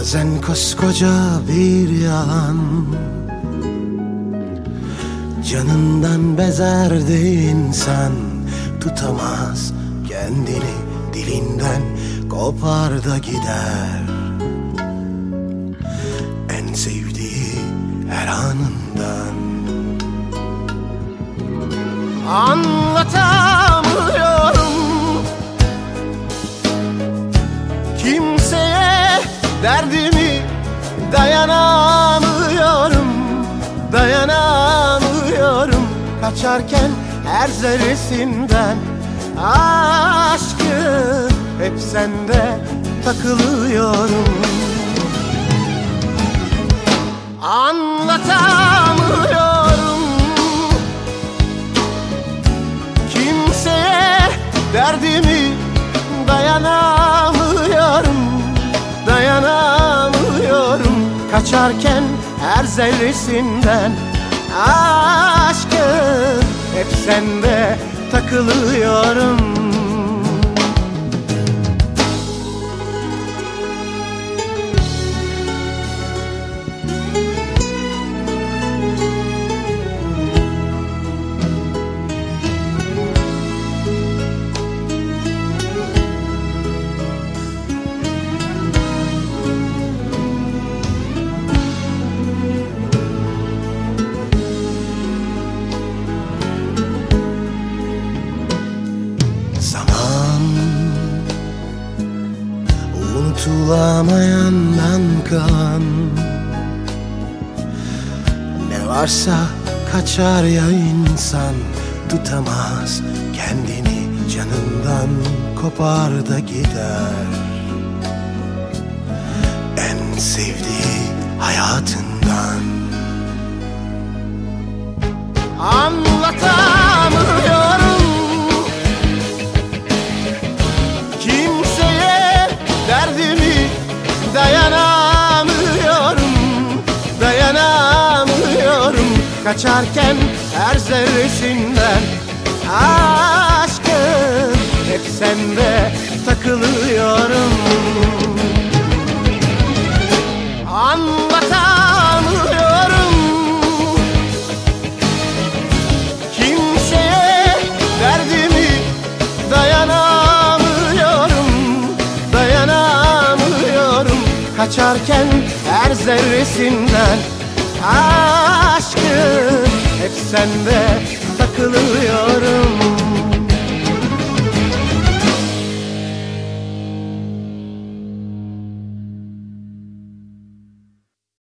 Bazen koskoca bir yalan Canından bezerdi insan. Tutamaz kendini dilinden Kopar da gider. En sevdiği her anından. Anlatamıyorum derdimi dayanamıyorum Dayanamıyorum. Kaçarken her zerresinden Aşkım hep sende takılıyorum. Anlatamıyorum. Kimseye derdimi dayanamıyorum Kaçarken her zerresinden Aşkım hep sende takılıyorum Unutulamayandan kalan Ne varsa kaçar ya insan Tutamaz kendini canından Kopar da gider. En sevdiği hayatından. Anlatamıyorum Kaçarken her zerresinden Aşkım hep sende takılıyorum. Anlatamıyorum. Kimseye derdimi dayanamıyorum Dayanamıyorum. Kaçarken her zerresinden Aşkım hep sende takılıyorum